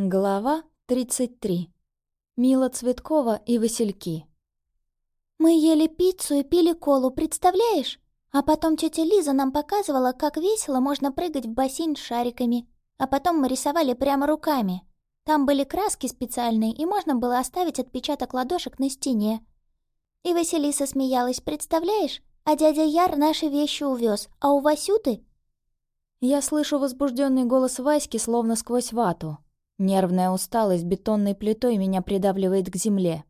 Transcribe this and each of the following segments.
Глава 33. Мила Цветкова и Васильки. «Мы ели пиццу и пили колу, представляешь? А потом тетя Лиза нам показывала, как весело можно прыгать в бассейн с шариками. А потом мы рисовали прямо руками. Там были краски специальные, и можно было оставить отпечаток ладошек на стене. И Василиса смеялась, представляешь? А дядя Яр наши вещи увез, а у Васюты...» Я слышу возбужденный голос Васьки словно сквозь вату. Нервная усталость бетонной плитой меня придавливает к земле.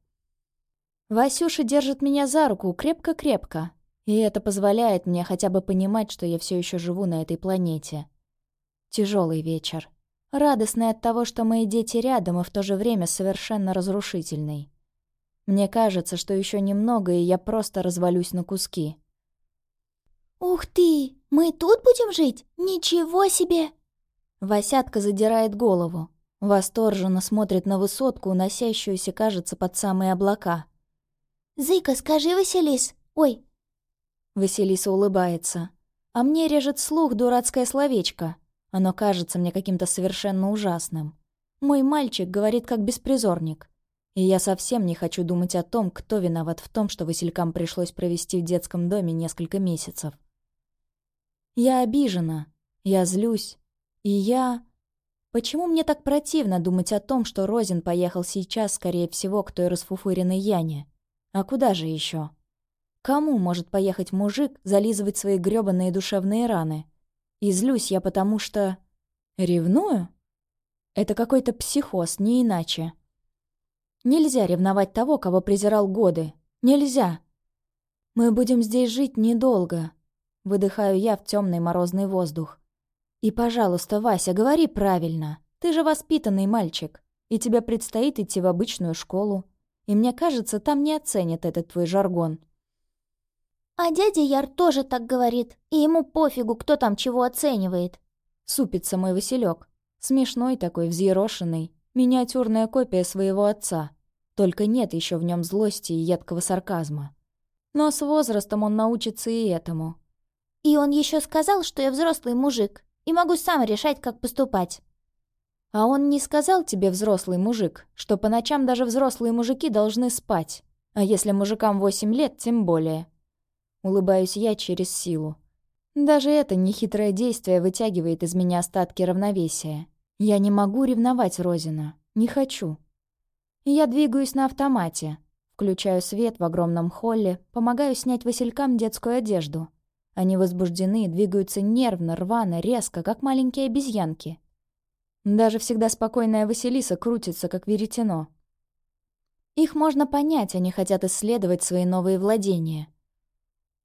Васюша держит меня за руку крепко-крепко, и это позволяет мне хотя бы понимать, что я все еще живу на этой планете. Тяжелый вечер. Радостный от того, что мои дети рядом, и в то же время совершенно разрушительный. Мне кажется, что еще немного, и я просто развалюсь на куски. «Ух ты! Мы тут будем жить? Ничего себе!» Васятка задирает голову. Восторженно смотрит на высотку, уносящуюся, кажется, под самые облака. «Зыка, скажи, Василис! Ой!» Василиса улыбается. А мне режет слух дурацкое словечко. Оно кажется мне каким-то совершенно ужасным. Мой мальчик говорит как беспризорник. И я совсем не хочу думать о том, кто виноват в том, что Василькам пришлось провести в детском доме несколько месяцев. Я обижена, я злюсь, и я... Почему мне так противно думать о том, что Розин поехал сейчас, скорее всего, к той расфуфыренной Яне? А куда же еще? Кому может поехать мужик зализывать свои грёбаные душевные раны? И злюсь я потому что... Ревную? Это какой-то психоз, не иначе. Нельзя ревновать того, кого презирал годы. Нельзя. Мы будем здесь жить недолго. Выдыхаю я в темный морозный воздух. «И, пожалуйста, Вася, говори правильно. Ты же воспитанный мальчик, и тебе предстоит идти в обычную школу. И мне кажется, там не оценят этот твой жаргон». «А дядя Яр тоже так говорит, и ему пофигу, кто там чего оценивает». Супится мой Василек. Смешной такой, взъерошенный. Миниатюрная копия своего отца. Только нет еще в нем злости и едкого сарказма. Но с возрастом он научится и этому. «И он еще сказал, что я взрослый мужик и могу сам решать, как поступать». «А он не сказал тебе, взрослый мужик, что по ночам даже взрослые мужики должны спать, а если мужикам восемь лет, тем более?» Улыбаюсь я через силу. Даже это нехитрое действие вытягивает из меня остатки равновесия. Я не могу ревновать Розина. Не хочу. Я двигаюсь на автомате. Включаю свет в огромном холле, помогаю снять Василькам детскую одежду. Они возбуждены, двигаются нервно, рвано, резко, как маленькие обезьянки. Даже всегда спокойная Василиса крутится, как веретено. Их можно понять, они хотят исследовать свои новые владения.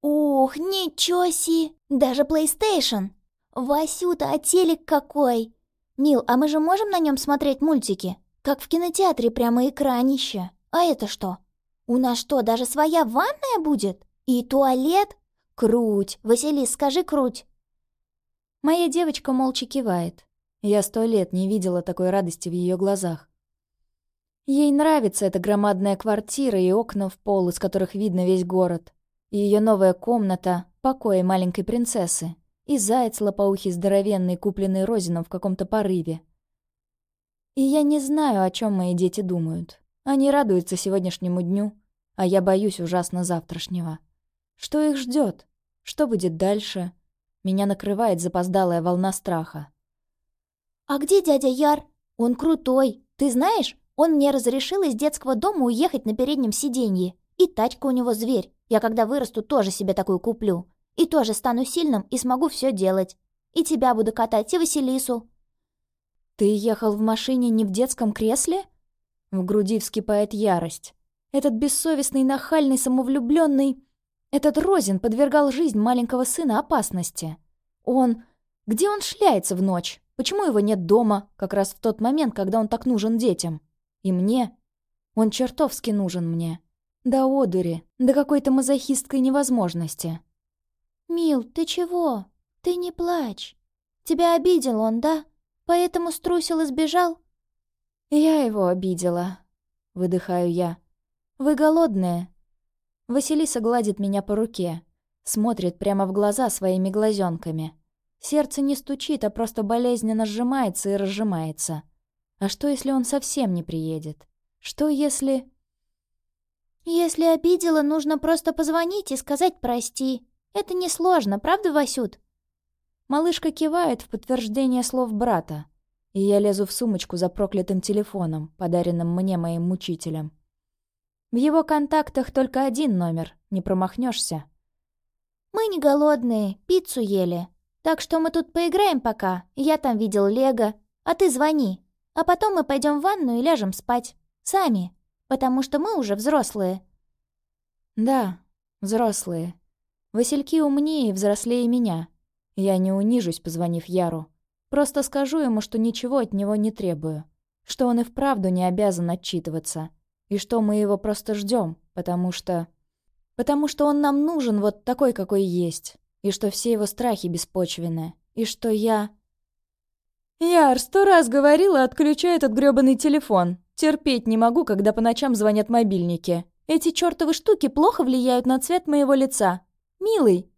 «Ух, ничего си! Даже PlayStation! Васюта, а телек какой! Мил, а мы же можем на нем смотреть мультики? Как в кинотеатре, прямо экранище. А это что? У нас что, даже своя ванная будет? И туалет? «Круть! Василис, скажи круть!» Моя девочка молча кивает. Я сто лет не видела такой радости в ее глазах. Ей нравится эта громадная квартира и окна в пол, из которых видно весь город. И ее новая комната, покои маленькой принцессы. И заяц лопоухий здоровенный, купленный Розином в каком-то порыве. И я не знаю, о чем мои дети думают. Они радуются сегодняшнему дню, а я боюсь ужасно завтрашнего. Что их ждет? Что будет дальше? Меня накрывает запоздалая волна страха. «А где дядя Яр? Он крутой. Ты знаешь, он мне разрешил из детского дома уехать на переднем сиденье. И тачка у него зверь. Я когда вырасту, тоже себе такую куплю. И тоже стану сильным и смогу все делать. И тебя буду катать, и Василису». «Ты ехал в машине не в детском кресле?» В груди вскипает ярость. Этот бессовестный, нахальный, самовлюбленный этот Розин подвергал жизнь маленького сына опасности. Он... Где он шляется в ночь? Почему его нет дома, как раз в тот момент, когда он так нужен детям? И мне? Он чертовски нужен мне. До одури, до какой-то мазохистской невозможности. «Мил, ты чего? Ты не плачь. Тебя обидел он, да? Поэтому струсил и сбежал?» «Я его обидела», — выдыхаю я. «Вы голодные?» Василиса гладит меня по руке, смотрит прямо в глаза своими глазенками. Сердце не стучит, а просто болезненно сжимается и разжимается. А что, если он совсем не приедет? Что, если... «Если обидела, нужно просто позвонить и сказать «прости». Это несложно, правда, Васют?» Малышка кивает в подтверждение слов брата, и я лезу в сумочку за проклятым телефоном, подаренным мне моим мучителем. В его контактах только один номер, не промахнешься. «Мы не голодные, пиццу ели. Так что мы тут поиграем пока, я там видел Лего, а ты звони. А потом мы пойдем в ванну и ляжем спать. Сами потому что мы уже взрослые». «Да, взрослые. Васильки умнее и взрослее меня. Я не унижусь, позвонив Яру. Просто скажу ему, что ничего от него не требую, что он и вправду не обязан отчитываться, и что мы его просто ждем, потому что... Потому что он нам нужен вот такой, какой есть, и что все его страхи беспочвенны, и что я... «Яр, сто раз говорила, отключай этот грёбаный телефон. Терпеть не могу, когда по ночам звонят мобильники. Эти чёртовы штуки плохо влияют на цвет моего лица. Милый!»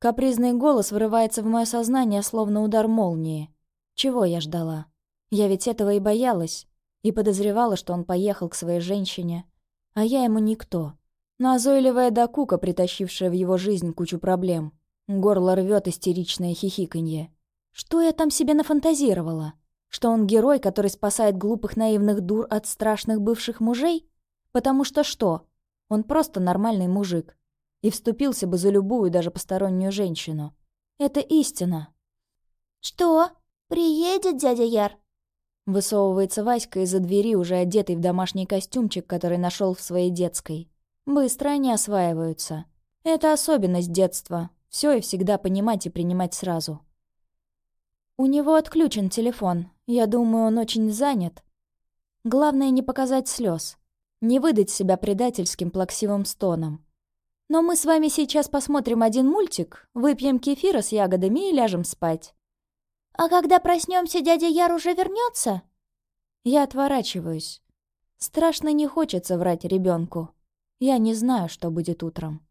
Капризный голос вырывается в мое сознание, словно удар молнии. Чего я ждала? Я ведь этого и боялась. И подозревала, что он поехал к своей женщине. А я ему никто. Назойливая докука, притащившая в его жизнь кучу проблем. Горло рвет истеричное хихиканье. Что я там себе нафантазировала? Что он герой, который спасает глупых наивных дур от страшных бывших мужей? Потому что что? Он просто нормальный мужик. И вступился бы за любую, даже постороннюю женщину. Это истина. «Что? Приедет дядя Яр?» Высовывается Васька из-за двери, уже одетый в домашний костюмчик, который нашел в своей детской. Быстро они осваиваются. Это особенность детства. Все и всегда понимать и принимать сразу. У него отключен телефон. Я думаю, он очень занят. Главное не показать слез, не выдать себя предательским плаксивым стоном. Но мы с вами сейчас посмотрим один мультик, выпьем кефира с ягодами и ляжем спать. А когда проснемся, дядя Яр уже вернется? Я отворачиваюсь. Страшно не хочется врать ребенку. Я не знаю, что будет утром.